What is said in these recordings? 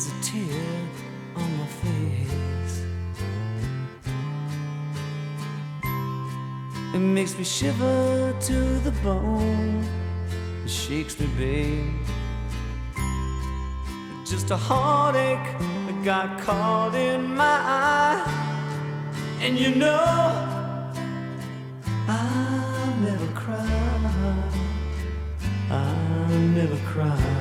there's a tear on my face. It makes me shiver to the bone. It shakes me, babe. Just a heartache that got caught in my eye. And you know, I never cry. I never cry.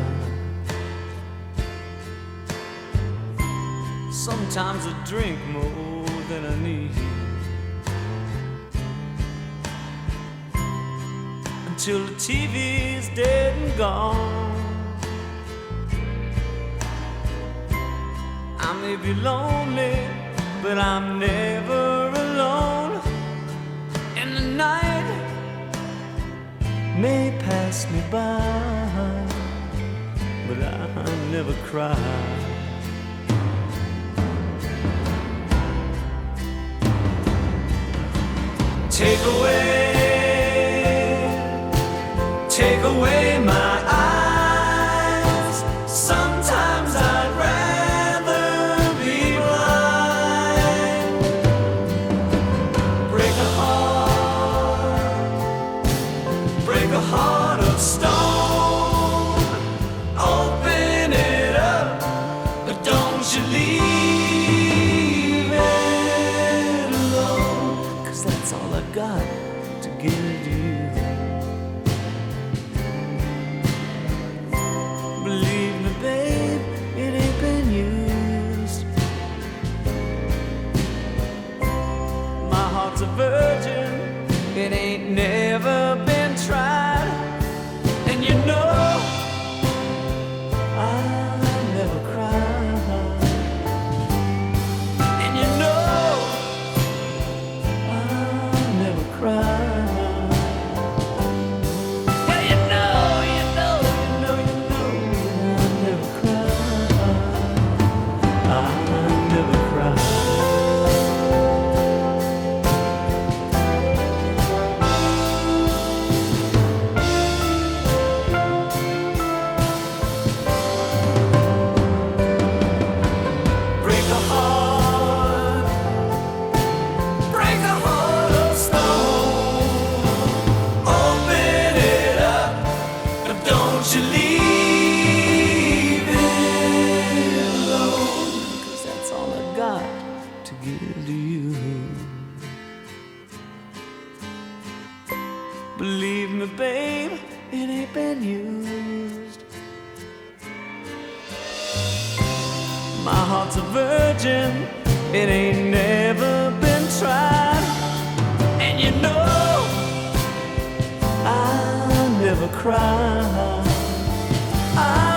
Sometimes I drink more than I need. Until the TV's dead and gone. I may be lonely, but I'm never alone. And the night may pass me by, but I never cry. Take away, take away my eyes. Sometimes I'd rather be blind. Break a heart, break a heart of stone. To you. Believe me, babe, it ain't been used. My heart's a virgin, it ain't never to give to you. Believe me, babe, it ain't been used. My heart's a virgin, it ain't never been tried. And you know, I never cry. I